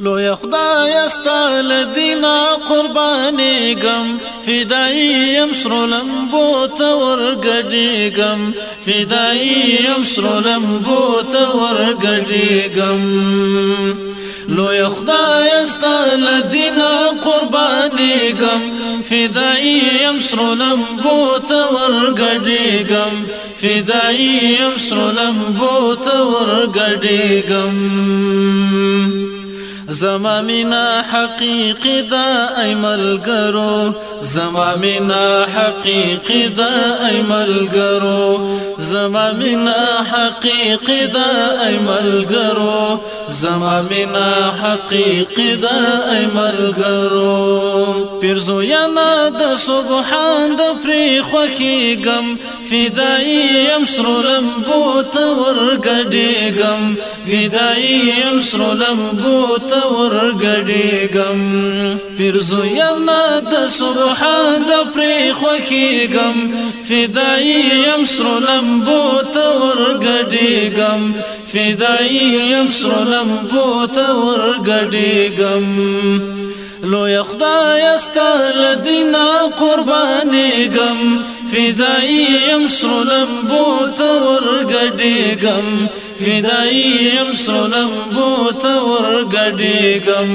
لو خدای استال دینا قرباني گم في سرولم بو تور گډی گم في سرولم بو تور گډی گم لو خدای استال دینا قرباني گم في سرولم بو تور گډی گم في سرولم بو تور گډی گم زما مینا حقیقی دا ای ملګرو زما مینا حقیقی دا ای ملګرو زما مینا حقیقی دا ای ملګرو زما مینا حقیقی دا ای ملګرو پیرزو یانا د سبحان د فری خوخی غم فدای ام سرلم بو تور غډی غم فدای ام سرلم بو تور غډی غم پیرزویانا د سبحان د پری خوخیګم فدای یم سر لمبو تور غډیګم فدای یم سر لمبو تور غډیګم لو خدای استل دینا قربانی گم فدایم سرلم بو تور گډی گم فدایم سرلم بو تور گډی گم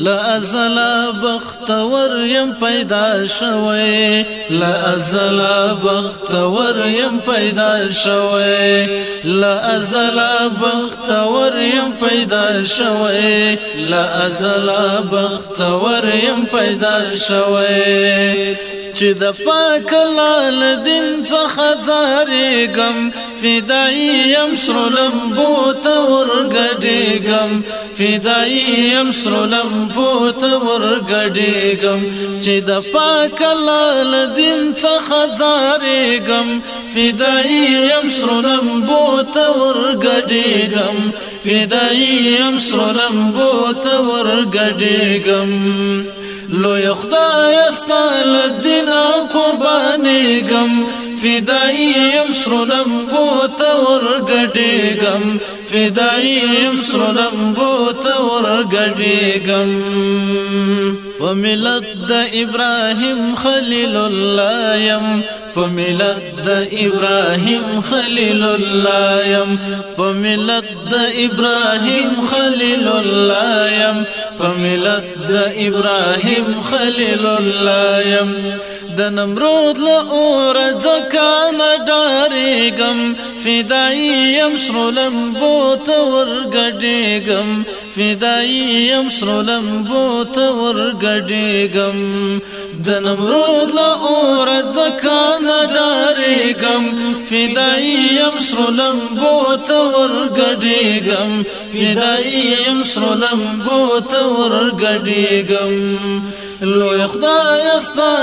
لازلا بختور يم پیدا شوي لازلا بختور يم پیدا شوي لازلا بختور يم پیدا شوي لازلا بختور يم پیدا شوي چې د پاک لال دین څخه زارېګم فدایم سرلم بوت ورګډېګم فدایم سرلم بوت ورګډېګم چې د پاک لال دین څخه زارېګم فدایم سرلم بوت ورګډېګم فدایم سرلم بوت ورګډېګم لوی خدای استال دینا قربانی گم فدایم سرلم بو تور ورقدي قم في سرلم بو تور گډی گم وملت د ابراهیم خلیل الله يم په ملت د ابراهيم خليل الله يم په ملت د ابراهيم خليل الله يم په ملت د ابراهيم خليل الله يم د نمرود له اور ځکان ډارېګم فدایم شرلم بوت ورګډېګم فدایم شرلم بوت ورګډېګم د نمرود له اور ځکان ډارېګم فدایم شرلم بوت ورګډېګم فدایم شرلم بوت ورګډېګم لو لوی خدای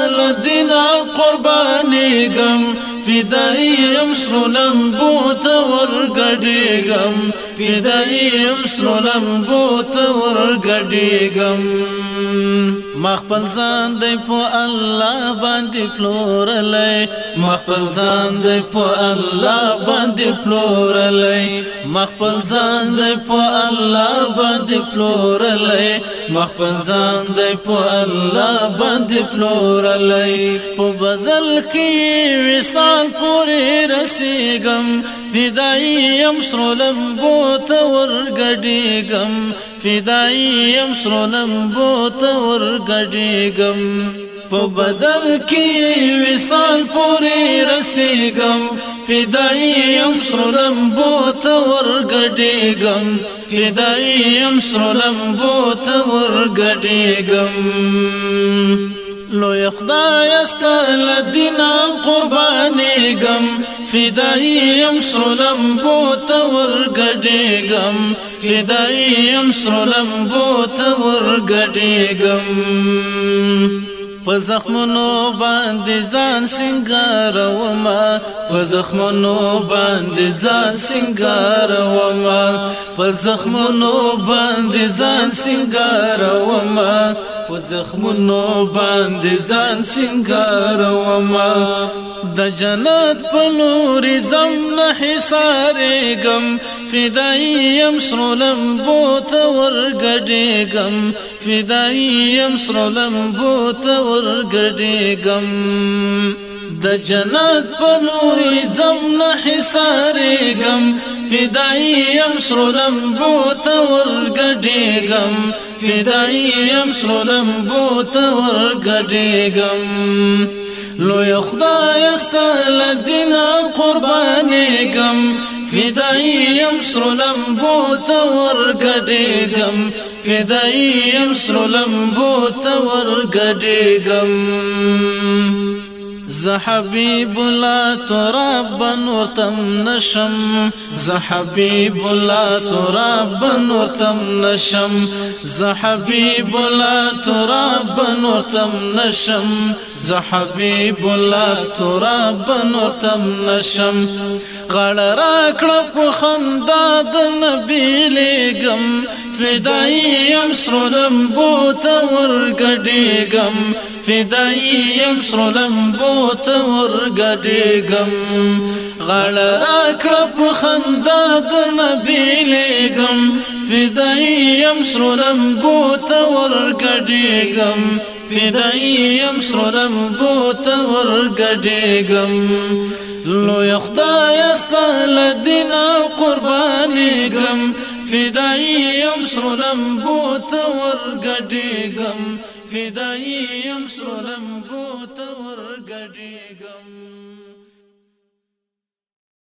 لدينا قرباني قم في دائم سلم بوت ورقدي قم في دائم سلم بوت ورقدي قم مخبل ځان دی په الله باندې فلورلې مخبل ځان دی په الله باندې فلورلې مخبل ځان دی په الله باندې فلورلې مخبل ځان دی په الله باندې فلورلې په بدل کې وسال پورې رسېګم فدای يم سرلم بوته ورګډېګم فدایم سرونم بوت ورګډېګم په بدل کې وصال پورې رسېګم فدایم سرونم بوت ورګډېګم فدایم سرونم بوت ورګډېګم لو خدای است لدینا قربان فدایم سرلم بو تور گډېګم فدایم سرلم بو تور گډېګم په زخمونو باندې ځان سنگاروما په زخمونو باندې ځان سنگاروما په زخمونو باندې ځان سنگاروما په زخمونو باندې ځان سنگار و ما د جنت په لور زم نه حسارې غم فدایم سرلم بو ته ورګډې غم فدایم سرلم بو ته ورګډې غم د جنت په لور زم نه حسارې غم فدايم سرو لمبو تور ګډېګم فدايم سرو لمبو تور ګډېګم لوی خدای استل دین قربانېګم فدايم سرو لمبو تور ګډېګم فدايم سرو لمبو تور ز حبیب الله تراب نورتم نشم ز حبیب الله تراب نورتم نشم ز حبیب الله تراب نورتم نشم ز حبیب الله تراب نورتم نشم غړ را کړ په خندا د نبی لګم فدای یم سرلم بوت ورګډېګم فدای یم سرو لمبو ته ورګډېږم خنداد راکړه په خندا د نبی لېږم فدای یم سرو لو ته ورګډېږم فدای یم سرو فدای یم سرلم بوت ورګډېګم فدای یم سرلم بوت